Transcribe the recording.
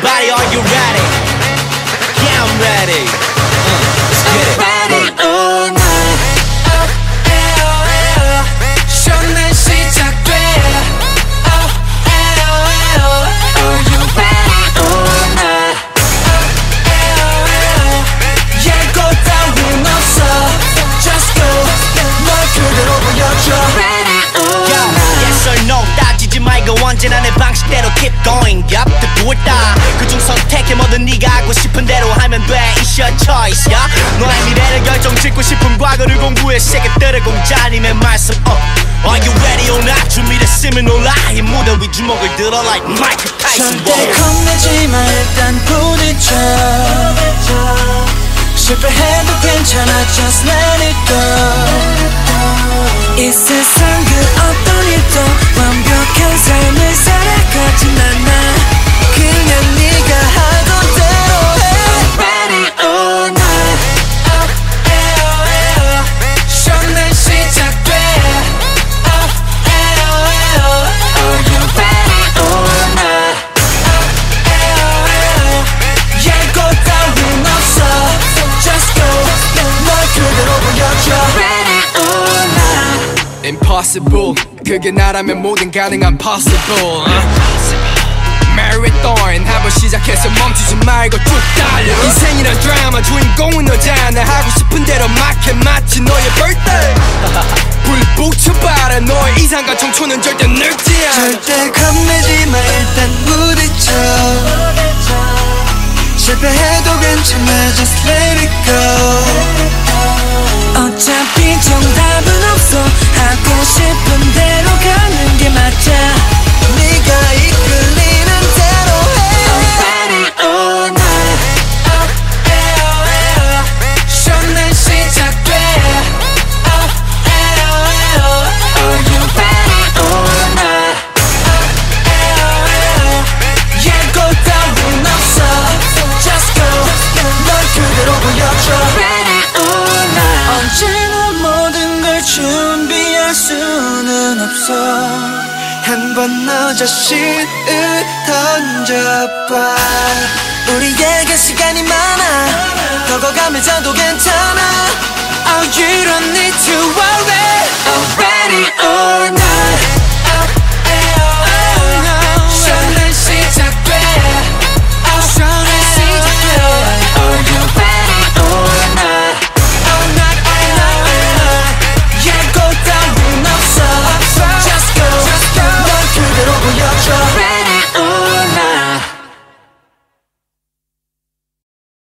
everybody, are you ready? Yeah, I'm ready. Keep going. Yup, 듣고 있다 그중 선택해 뭐든 네가 하고 싶은 대로 하면 돼. It's your choice, yeah 너의 미래를 결정 짓고 싶은 과거를 공부해 세계들의 공자님의 말씀 uh. Are you ready or not? 준비됐으면 올라. 이 무대 위 주먹을 들어 like Michael Tyson. 절대. 겁내지 마 일단 부딪혀. 실패해도 괜찮아 just let it go. 이 세상 Impossible. 그게 나라면 뭐든 가능한 possible uh. Marathon 한번 시작해서 멈추지 말고 쭉 달려. 인생이란 드라마 주인공은 너잖아. 하고 싶은 대로 막해 마치 너의 birthday. 불 붙여봐라 너의 이상과 청춘은 절대 늙지 않아. 절대 겁내지 마 일단 부딪혀. 실패해도 괜찮아 just let 수는 없어. 한 번 너 자신을 던져봐 우리에게 시간이 많아. 걷어가면서도 괜찮아. Oh you don't need to worry